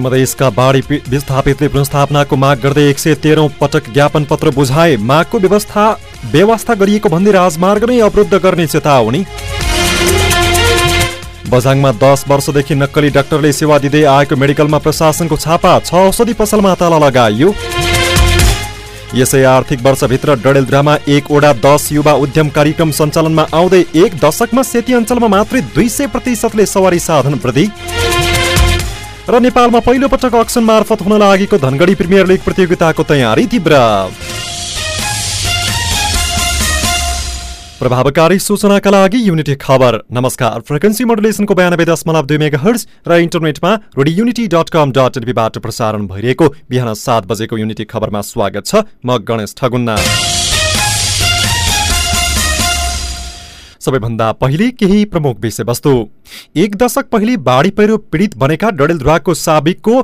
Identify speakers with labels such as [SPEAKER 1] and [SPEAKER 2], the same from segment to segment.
[SPEAKER 1] मधेसका बाढी विस्थापितले पुनस्थापनाको माग गर्दै एक सय तेह्रौँ पटक ज्ञापन पत्र बुझाए। मागको व्यवस्था व्यवस्था गरिएको भन्दै राजमार्ग नै अवरुद्ध गर्ने चेतावनी। बझाङमा दस वर्षदेखि नक्कली डाक्टरले सेवा दिँदै आएको मेडिकलमा प्रशासनको छापा छ औषधि पसलमा ताला लगाइयो। यसै आर्थिक वर्षभित्र डडेलधुरामा एकवटा दस युवा उद्यम कार्यक्रम सञ्चालनमा आउँदै एक दशकमा सेती अञ्चलमा मात्रै दुई सय प्रतिशतले सवारी साधन वृद्धि र नेपालमा पहिलो पटक अक्सन मार्फत हुन लागेको धनगढी प्रिमियर लिग प्रतियोगिताको तयारी तीव्र। प्रभावकारी सूचनाका लागि युनिटी खबर। नमस्कार फ्रिक्वेन्सी मोडुलेसनको बयानब्बे दशमलव दुई मेगा हर्ज र इन्टरनेटमा radio unity dot com dot एनपीबाट प्रसारण भइरहेको बिहान सात बजेको युनिटी खबरमा स्वागत छ म गणेश ठगुन्ना। सबैभन्दा पहिले केही प्रमुख विषयवस्तु। एक दशक पहिले बाढी पहिरो पीडित बनेका डडेलधुराको साबिकको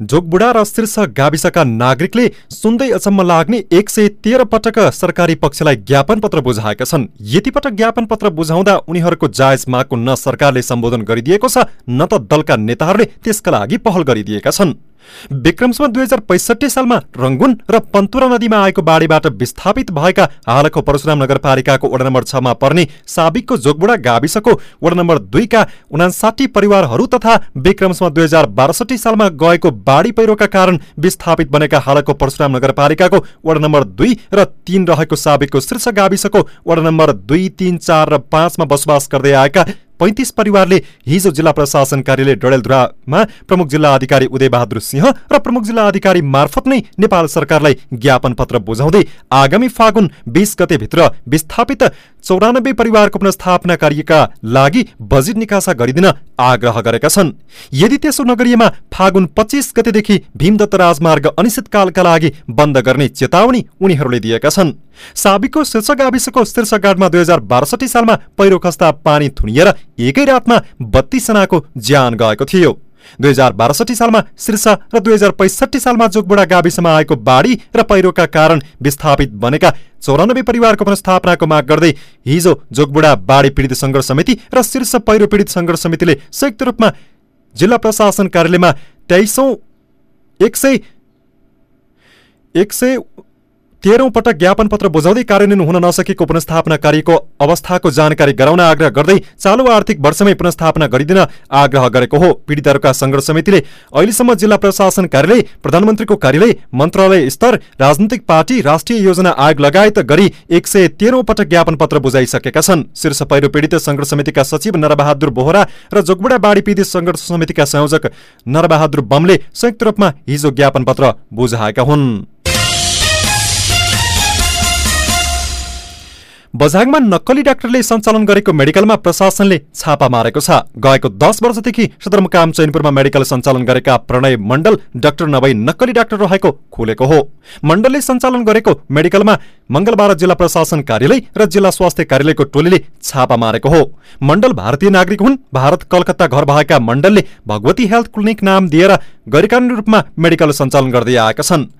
[SPEAKER 1] जोगबुडा र शीर्ष गाविसका नागरिकले सुन्दै अचम्म लाग्ने एक सय तेह्र पटक सरकारी पक्षलाई ज्ञापन पत्र बुझाएका छन्। यति पटक ज्ञापन पत्र बुझाउँदा उनीहरूको जायज मागको न सरकारले सम्बोधन गरिदिएको छ न त दलका नेताहरूले त्यसका लागि पहल गरिदिएका छन्। विक्रमसम्म दुई हजार पैसठी सालमा रङ्गुन र पन्तुरा नदीमा आएको बाढीबाट विस्थापित भएका हालको परशुराम नगरपालिकाको वडा नम्बर छमा पर्ने साबिकको जोगबुडा गाविसको वडा नम्बर दुईका उनासाठी परिवारहरू तथा विक्रमसम्म दुई हजार बासठी सालमा गएको बाढी पहिरोका कारण विस्थापित बनेका हालको परशुराम नगरपालिकाको वडा नम्बर दुई र तीन रहेको साबिकको शीर्ष गाविसको वडा नम्बर दुई तीन चार र पाँचमा बसोबास गर्दै आएका पैँतिस परिवारले हिजो जिल्ला प्रशासन कार्यालय डडेलधुरामा प्रमुख जिल्ला अधिकारी उदयबहादुर सिंह र प्रमुख जिल्ला अधिकारी मार्फत नै नेपाल सरकारलाई ज्ञापन पत्र बुझाउँदै आगामी फागुन बिस गतेभित्र विस्थापित चौरानब्बे परिवारको पुनस्थापना कार्यका लागि बजेट निकासा गरिदिन आग्रह गरेका छन्। यदि त्यसो नगरिएमा फागुन पच्चिस गतेदेखि भीमदत्त राजमार्ग अनिश्चितकालका लागि बन्द गर्ने चेतावनी उनीहरूले दिएका छन्। साबिकको शीर्ष गाविसको शीर्षगाडमा दुई हजार बासठी सालमा पहिरो खस्ता पानी थुनिएर एकै रातमा बत्तीसजनाको ज्यान गएको थियो। दुई हजार बासठी सालमा शीर्ष र दुई हजार पैसठी सालमा जोगबुडा गाविसमा आएको बाढी र पहिरोका कारण विस्थापित बनेका चौरानब्बे परिवारको पुनस्थापनाको माग गर्दै हिजो जोगबुडा बाढी पीडित सङ्घर्ष समिति र शीर्ष पहिरो पीडित सङ्घर्ष समितिले संयुक्त रूपमा जिल्ला प्रशासन कार्यालयमा तेइसौँ एक सय एक सय तेह्रौं पटक ज्ञापन पत्र बुझाउँदै कार्यान्वयन हुन नसकेको पुनस्थापना कार्यको अवस्थाको जानकारी गराउन आग्रह गर्दै चालु आर्थिक वर्षमै पुनस्थापना गरिदिन आग्रह गरेको हो। पीडितहरूका संघर्ष समितिले अहिलेसम्म जिल्ला प्रशासन कार्यालय प्रधानमन्त्रीको कार्यालय मन्त्रालय स्तर राजनैतिक पार्टी राष्ट्रिय योजना आयोग लगायत गरी एक सय तेह्रौं पटक ज्ञापन पत्र बुझाइसकेका छन्। शीर्ष पहिरो पीडित संघर्ष समितिका सचिव नरबहादुर बोहरा र जोगबुडा बाढी पीडित संघर्ष समितिका संयोजक नरबहादुर बमले संयुक्त रूपमा हिजो ज्ञापन पत्र बुझाएका हुन्। बझाङमा नक्कली डाक्टरले सञ्चालन गरेको मेडिकलमा प्रशासनले छापा मारेको छ। गएको दस वर्षदेखि सदरमुकाम चैनपुरमा मेडिकल सञ्चालन गरेका प्रणय मण्डल डाक्टर नभई नक्कली डाक्टर रहेको खुलेको हो। मण्डलले सञ्चालन गरेको मेडिकलमा मंगलबार जिल्ला प्रशासन कार्यालय र जिल्ला स्वास्थ्य कार्यालयको टोलीले छापा मारेको हो। मण्डल भारतीय नागरिक हुन्। भारत कलकत्ता घर भएका मण्डलले भगवती हेल्थ क्लिनिक नाम दिएर गैरकानुनी रूपमा मेडिकल सञ्चालन गर्दै आएका छन्।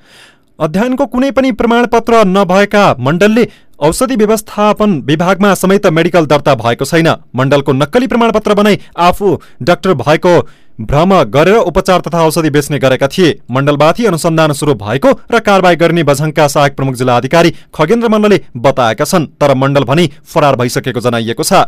[SPEAKER 1] अध्ययनको कुनै पनि प्रमाणपत्र नभएका मण्डलले औषधि व्यवस्थापन विभागमा समेत मेडिकल दर्ता भएको छैन। मण्डलको नक्कली प्रमाणपत्र बनाई आफू डाक्टर भएको भ्रम गरेर उपचार तथा औषधि बेच्ने गरेका थिए। मण्डलमाथि अनुसन्धान सुरु भएको र कारवाही गर्ने बझङका सहायक प्रमुख जिल्ला अधिकारी खगेन्द्र मल्लले बताएका छन् तर मण्डल भनी फरार भइसकेको जनाइएको छ।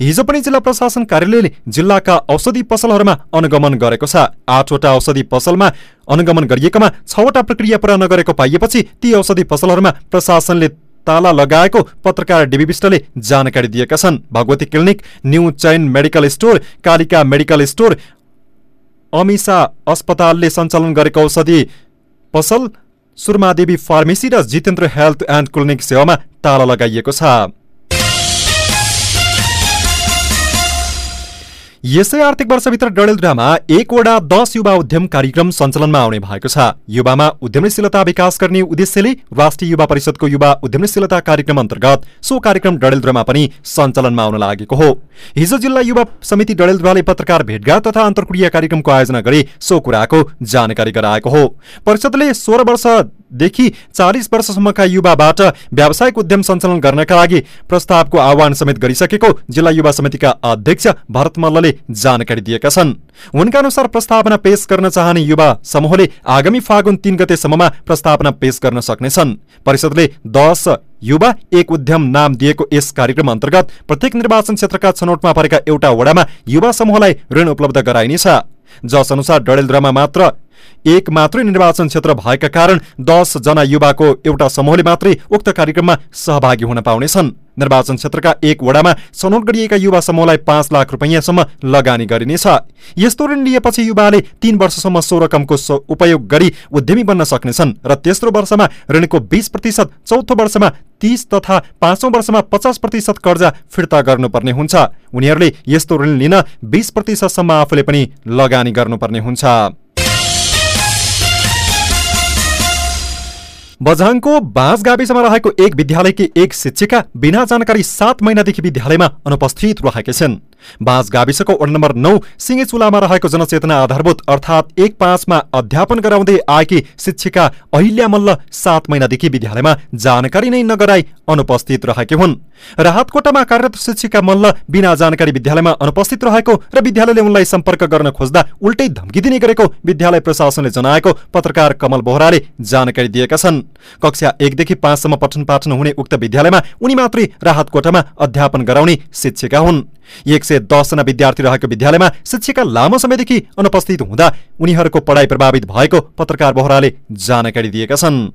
[SPEAKER 1] हिजो पनि जिल्ला प्रशासन कार्यालयले जिल्लाका औषधि पसलहरूमा अनुगमन गरेको छ। आठवटा औषधि पसलमा अनुगमन गरिएकामा छवटा प्रक्रिया पूरा नगरेको पाइएपछि ती औषधि पसलहरूमा प्रशासनले ताला लगाएको पत्रकार डिबी विष्टले जानकारी दिएका छन्। भगवती क्लिनिक न्यू चैन medical store Kalika medical store Amisha अस्पतालले सञ्चालन गरेको औषधि पसल सुरमादेवी फार्मेसी र जितेन्द्र हेल्थ एन्ड क्लिनिक सेवामा ताला लगाइएको छ। यसै आर्थिक वर्षभित्र डडेलधुरामा एकवटा दस युवा उद्यम कार्यक्रम सञ्चालनमा आउने भएको छ। युवामा उद्यमशीलता विकास गर्ने उद्देश्यले राष्ट्रिय युवा परिषदको युवा उद्यमशीलता कार्यक्रम अन्तर्गत सो कार्यक्रम डडेलधुरामा पनि सञ्चालनमा आउन लागेको हो। हिजो जिल्ला युवा समिति डडेलधुराले पत्रकार भेटघाट तथा अन्तर्क्रिया कार्यक्रमको आयोजना गरी सो कुराको जानकारी गराएको हो। परिषदले सोह्र वर्ष देखि चालिस वर्षसम्मका युवाबाट व्यावसायिक उद्यम सञ्चालन गर्नका लागि प्रस्तावको आह्वान समेत गरिसकेको जिल्ला युवा समितिका अध्यक्ष भरत मल्लले जानकारी दिएका छन्। उनका अनुसार प्रस्तावना पेश गर्न चाहने युवा समूहले आगामी फागुन तीन गतेसम्ममा प्रस्तावना पेश गर्न सक्नेछन्। परिषदले दश युवा एक उद्यम नाम दिएको यस कार्यक्रम अन्तर्गत प्रत्येक निर्वाचन क्षेत्रका छनौटमा परेका एउटा वडामा युवा समूहलाई ऋण उपलब्ध गराइनेछ। जस अनुसार डडेलधुरामा मात्र एक मात्रै निर्वाचन क्षेत्र भएका कारण दस जना युवाको एउटा समूहले मात्रै उक्त कार्यक्रममा सहभागी हुन पाउनेछन्। निर्वाचन क्षेत्रका एक वडामा छनौट गरिएका युवा समूहलाई पाँच लाख रुपियाँसम्म लगानी गरिनेछ। यस्तो ऋण लिएपछि युवाले तीन वर्षसम्म सो रकमको उपयोग गरी उद्यमी बन्न सक्नेछन् र तेस्रो वर्षमा ऋणको बीस प्रतिशत चौथो वर्षमा तीस तथा पाँचौं वर्षमा पचास प्रतिशत कर्जा फिर्ता गर्नुपर्ने हुन्छ। उनीहरूले यस्तो ऋण लिन बीस प्रतिशतसम्म आफूले पनि लगानी गर्नुपर्ने हुन्छ। बझाङको बाँस गाविसमा रहेको एक विद्यालयकी एक शिक्षिका बिना जानकारी सात महिनादेखि विद्यालयमा अनुपस्थित रहेकी छिन्। बाँस गाविसको वडा नम्बर नौ सिङ्गे चुलामा रहेको जनचेतना आधारभूत अर्थात् एक पाँचमा अध्यापन गराउँदै आएकी शिक्षिका अहिल्या मल्ल सात महिनादेखि विद्यालयमा जानकारी नै नगराई अनुपस्थित रहेकी हुन्। राहतकोटामा कार्यरत शिक्षिका मल्ल बिना जानकारी विद्यालयमा अनुपस्थित रहेको र विद्यालयले उनलाई सम्पर्क गर्न खोज्दा उल्टै धम्की दिने गरेको विद्यालय प्रशासनले जनाएको पत्रकार कमल बोहराले जानकारी दिएका छन्। कक्षा एकदेखि पाँचसम्म पठन पाठन हुने उक्त विद्यालयमा उनी मात्रै राहतकोटामा अध्यापन गराउने शिक्षिका हुन्। एक सय दसजना विद्यार्थी रहेको विद्यालयमा शिक्षिका लामो समयदेखि अनुपस्थित हुँदा उनीहरूको पढाइ प्रभावित भएको पत्रकार बोहराले जानकारी दिएका छन्।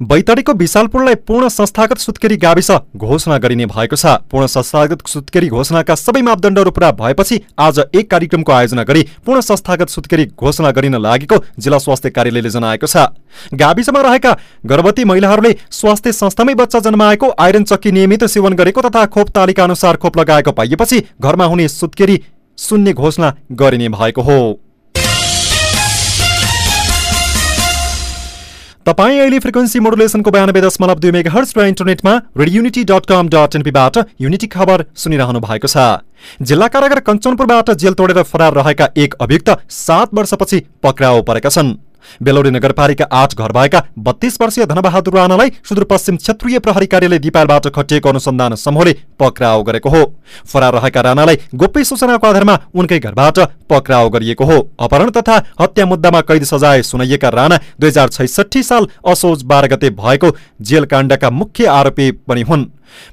[SPEAKER 1] बैतडीको विशालपुरलाई पूर्ण संस्थागत सुत्केरी गाविस घोषणा गरिने भएको छ। पूर्ण संस्थागत सुत्केरी घोषणाका सबै मापदण्डहरू पूरा भएपछि आज एक कार्यक्रमको आयोजना गरी पूर्ण संस्थागत सुत्केरी घोषणा गरिन लागेको जिल्ला स्वास्थ्य कार्यालयले जनाएको छ। गाविसमा रहेका गर्भवती महिलाहरूले स्वास्थ्य संस्थामै बच्चा जन्माएको आइरन चक्की नियमित सेवन गरेको तथा खोप तालिका अनुसार खोप लगाएको पाइएपछि घरमा हुने सुत्केरी सुन्ने घोषणा गरिने भएको हो। तपाईँ अहिले फ्रिक्वेन्सी मोडुलेसनको बयानब्बे दशमलव दुई मेगा हर्स र इन्टरनेटमा radio unity dot com dot एनपीबाट unity खबर सुनिरहनु भएको छ। जिल्ला कारागार कञ्चनपुरबाट जेल तोडेर फरार रहेका एक अभियुक्त सात वर्षपछि पक्राउ परेका छन्। बेलौरी नगरपालिका आठ घर भएका बत्तीस वर्षीय धनबहादुर राणालाई सुदूरपश्चिम क्षेत्रीय प्रहरी कार्यालय दिपालबाट खटिएको अनुसन्धान समूहले पक्राउ गरेको हो। फरार रहेका राणालाई गोप्य सूचनाको आधारमा उनकै घरबाट पक्राउ गरिएको हो। अपहरण तथा हत्या मुद्दामा कैद सजाय सुनाइएका राणा दुई साल असोज बाह्र गते भएको जेलकाण्डका मुख्य आरोपी पनि हुन्।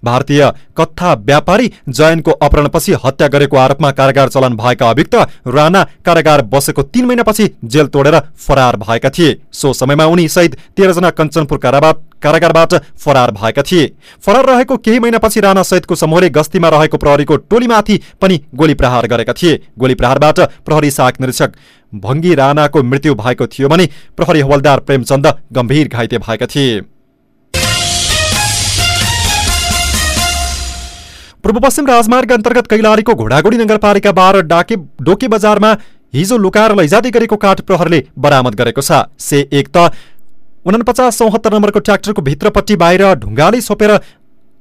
[SPEAKER 1] भारतीय कथा व्यापारी जयनको अपहरणपछि हत्या गरेको आरोपमा कारागार चलन भएका अभियुक्त राणा कारागार बसेको तीन महिनापछि जेल तोडेर फरार भएका थिए। सो समयमा उनी सहित तेह्रजना कञ्चनपुर कारागारबाट फरार भएका थिए। फरार रहेको केही महिनापछि राणा सहितको समूहले गस्तीमा रहेको प्रहरीको टोलीमाथि पनि गोली प्रहार गरेका थिए। गोली प्रहारबाट प्रहरी शाख निरीक्षक भङ्गी राणाको मृत्यु भएको थियो भने प्रहरी हवलदार प्रेमचन्द गम्भीर घाइते भएका थिए। पूर्व पश्चिम राजमार्ग अन्तर्गत कैलालीको घोडागुडी नगरपालिका बाह्र डाके डोके बजारमा हिजो लुकाएर लैजाँदै गरेको काठ प्रहरले बरामद गरेको छ। से एक त उनपचास चौहत्तर नम्बरको ट्र्याक्टरको भित्रपट्टि बाहिर ढुङ्गाले छोपेर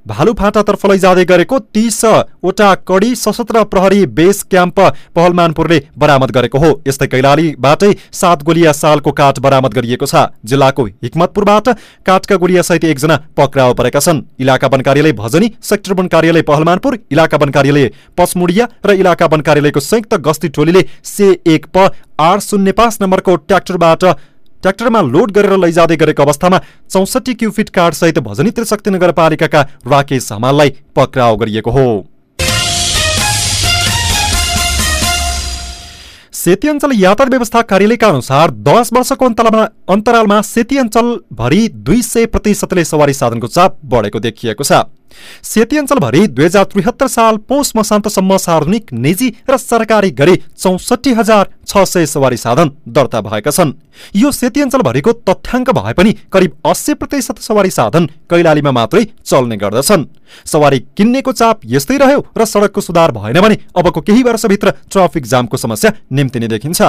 [SPEAKER 1] भालुफाँटातर्फ लैजाँदै गरेको तीसवटा कडी सशस्त्र प्रहरी बेस क्याम्प पहलमानपुरले बरामद गरेको हो। यस्तै कैलालीबाटै सात गोलिया सालको काठ बरामद गरिएको छ। जिल्लाको हिक्मतपुरबाट काठका गोलिया सहित एकजना पक्राउ परेका छन्। इलाका वन कार्यालय भजनी सेक्टर वन कार्यालय पहलमानपुर इलाका वन कार्यालय पचमुडिया र इलाका वन कार्यालयको संयुक्त गस्ती टोलीले से एक प आठ शून्य पाँच नम्बरको ट्र्याक्टरबाट ट्र्याक्टरमा लोड गरेर लैजाँदै गरेको अवस्थामा चौसठी क्युफिट सहित भजनी त्रिशक्ति नगरपालिकाका राकेश हमाललाई पक्राउ गरिएको हो। सेती अञ्चल यातायात व्यवस्था कार्यालयका अनुसार दस वर्षको अन्तरालमा सेती अञ्चलभरि दुई सय प्रतिशतले सवारी साधनको चाप बढेको देखिएको छ। सेती अञ्चलभरि दुई हजार त्रिहत्तर साल पौष मसान्तसम्म सार्वजनिक निजी र सरकारी गरी चौसठी हजार छ सय सवारी साधन दर्ता भएका छन्। यो सेती अञ्चलभरिको तथ्याङ्क भए पनि करिब अस्सी प्रतिशत सवारी साधन कैलालीमा मात्रै चल्ने गर्दछन्। सवारी किन्नेको चाप यस्तै रह्यो र सडकको सुधार भएन भने अबको केही वर्षभित्र ट्राफिक जामको समस्या निम्तिने देखिन्छ।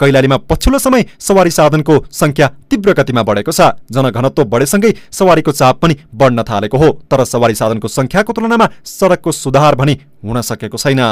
[SPEAKER 1] कैलालीमा पछिल्लो समय सवारी साधनको संख्या तीव्र गतिमा बढेको छ। जनघनत्व बढेसँगै सवारीको चाप पनि बढ्न थालेको हो तर सवारी साधनको संख्याको तुलनामा सडकको सुधार भने हुन सकेको छैन।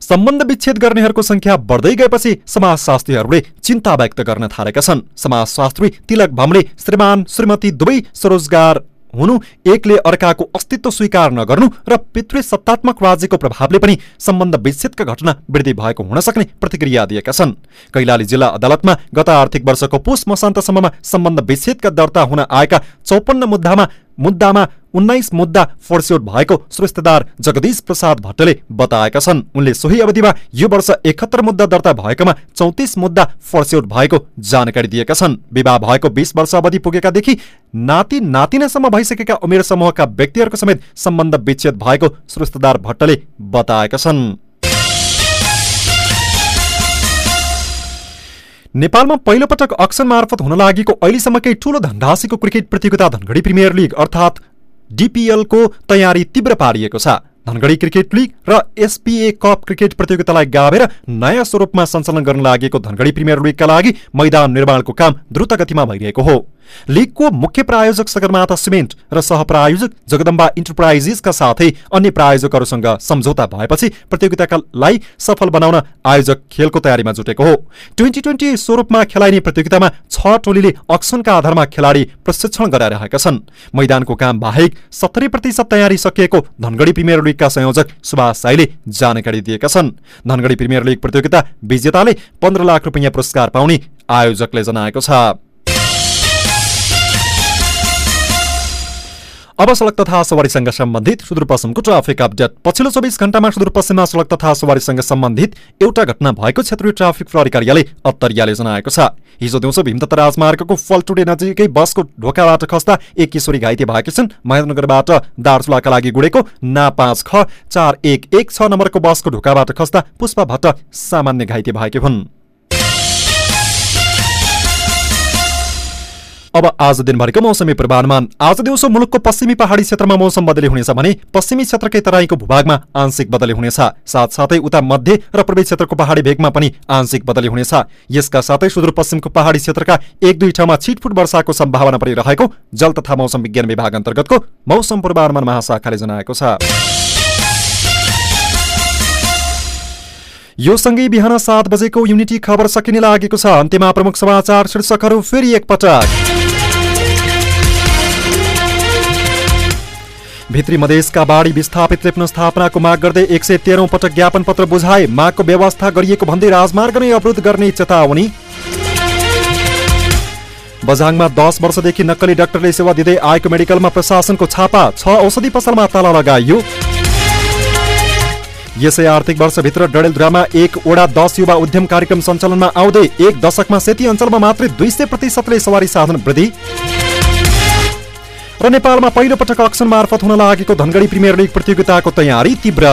[SPEAKER 1] सम्बन्ध विच्छेद गर्नेहरूको संख्या बढ्दै गएपछि समाजशास्त्रीहरूले चिन्ता व्यक्त गर्न थालेका छन्। समाजशास्त्री तिलक भमले श्रीमान श्रीमती दुवै स्वरोजगार हुनु एकले अर्काको अस्तित्व स्वीकार नगर्नु र पितृ सत्तात्मक राज्यको प्रभावले पनि सम्बन्ध विच्छेदका घटना वृद्धि भएको हुन सक्ने प्रतिक्रिया दिएका छन्। कैलाली जिल्ला अदालतमा गत आर्थिक वर्षको पुष मसान्तसम्ममा सम्बन्ध विच्छेदका दर्ता हुन आएका चौपन्न मुद्दामा मुद्दामा उन्नाइस मुद्दा फोर्स्योट भएको सुरस्तेदार जगदीश प्रसाद भट्टले बताएका छन्। उनले सोही अवधिमा यो वर्ष एकहत्तर मुद्दा दर्ता भएकोमा चौतिस मुद्दा फोर्स्योट भएको जानकारी दिएका छन्। विवाह भएको बीस वर्ष अवधि पुगेकादेखि नाति नातिनासम्म भइसकेका उमेर समूहका व्यक्तिहरूको समेत सम्बन्ध विच्छेद भएको सुरस्तेदार भट्टले बताएका छन्। नेपालमा पहिलोपटक अक्सन मार्फत हुन लागेको अहिलेसम्मकै ठूलो धनराशिको क्रिकेट प्रतियोगिता धनगढी प्रिमियर लिग अर्थात् डिपिएलको तयारी तीव्र पारिएको छ। धनगढी क्रिकेट लिग र एसपिए कप क्रिकेट प्रतियोगितालाई गाभेर नयाँ स्वरूपमा सञ्चालन गर्न लागेको धनगढी प्रिमियर लिगका लागि मैदान निर्माणको काम द्रुत गतिमा भइरहेको हो। लिगको मुख्य प्रायोजक सगरमाथा सिमेन्ट र सहप्रायोजक जगदम्बा इन्टरप्राइजेसका साथै अन्य प्रायोजकहरूसँग सम्झौता भएपछि प्रतियोगितालाई सफल बनाउन आयोजक खेलको तयारीमा जुटेको हो। ट्वेन्टी ट्वेन्टी स्वरूपमा खेलाइने प्रतियोगितामा छ टोलीले अक्सनका आधारमा खेलाडी प्रशिक्षण गराइरहेका छन्। मैदानको काम बाहेक सत्तरी प्रतिशत तयारी सकिएको धनगढी प्रिमियर लिगका संयोजक सुभाष साईले जानकारी दिएका छन्। धनगढी प्रिमियर लिग प्रतियोगिता विजेताले पन्ध्र लाख रुपियाँ पुरस्कार पाउने आयोजकले जनाएको छ। अब सडक तथा सवारीसँग सम्बन्धित सुदूरपश्चिमको ट्राफिक अपडेट। पछिल्लो चौबिस घण्टामा सुदूरपश्चिममा सडक तथा सवारीसँग सम्बन्धित एउटा घटना भएको क्षेत्रीय ट्राफिक प्रहरी कार्यालय अत्तरियाले जनाएको छ। हिजो दिउँसो भीमदत्त राजमार्गको फलटुडे नजिकै बसको ढोकाबाट खस्दा एक किशोरी घाइते भएकी छन्। महेन्द्रनगरबाट दार्चुलाका लागि गुडेको ना पाँच ख चार एक एक छ नम्बरको बसको ढोकाबाट खस्दा पुष्पा भट्ट सामान्य घाइते भएकी हुन्। अब आज दिनभरिको मौसमी पूर्वानुमान। आज दिउँसो मुलुकको पश्चिमी पहाडी क्षेत्रमा मौसम बदली हुनेछ भने पश्चिमी क्षेत्रकै तराईको भूभागमा आंशिक बदली हुनेछ। साथसाथै उता मध्य र पूर्वी क्षेत्रको पहाडी भेगमा पनि आंशिक बदली हुनेछ। यसका साथै सुदूरपश्चिमको पहाडी क्षेत्रका एक दुई ठाउँमा छिटफुट वर्षाको सम्भावना पनि रहेको जल तथा मौसम विज्ञान विभाग अन्तर्गतको मौसम पूर्वानुमान महाशाखाले जनाएको छ। यो सँगै बिहान सात बजेको युनिटी खबर सकिने लागेको छ। अन्त्यमा प्रमुख समाचार शीर्षकहरू फेरि एकपटक। भित्री मधेसका बाढी विस्थापित रेप्न स्थापनाको माग गर्दै एक सय तेह्रौं पटक ज्ञापन पत्र बुझाए मागको व्यवस्था गरिएको भन्दै राजमार्ग नै अवरुद्ध गर्ने चेतावनी। बझाङमा दस वर्षदेखि नक्कली डाक्टरले सेवा दिँदै आएको मेडिकलमा प्रशासनको छापा छ औषधि पसलमा ताला लगाइयो। यसै आर्थिक वर्षभित्र डडेलधुरामा एक ओडा दस युवा उद्यम कार्यक्रम सञ्चालनमा आउँदै एक दशकमा सेती अञ्चलमा मात्रै दुई सय प्रतिशतले सवारी साधन वृद्धि। र नेपालमा पहिलो पटक अक्सन मार्फत हुन लागेको धनगढी प्रिमियर लिग प्रतियोगिताको तयारी तीव्र।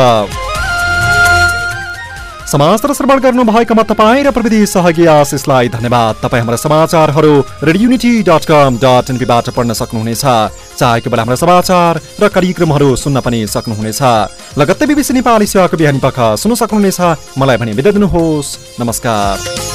[SPEAKER 1] समाचार श्रवण गर्नुभएकोमा तपाईँ र प्रविधि सहयोगी आशिषलाई धन्यवाद। तपाईँ हाम्रा समाचारहरू रेडियोनिटी डट कम डट एनपीबाट पढ्न सक्नुहुनेछ। चाहेको बेला हाम्रा समाचार र कार्यक्रमहरू सुन्न पनि सक्नुहुनेछ। लगत्तै बिबिसी नेपाली सेवाको बिहानी पख सुन्न सक्नुहुनेछ। मलाई भने बिदा दिनुहोस्। नमस्कार।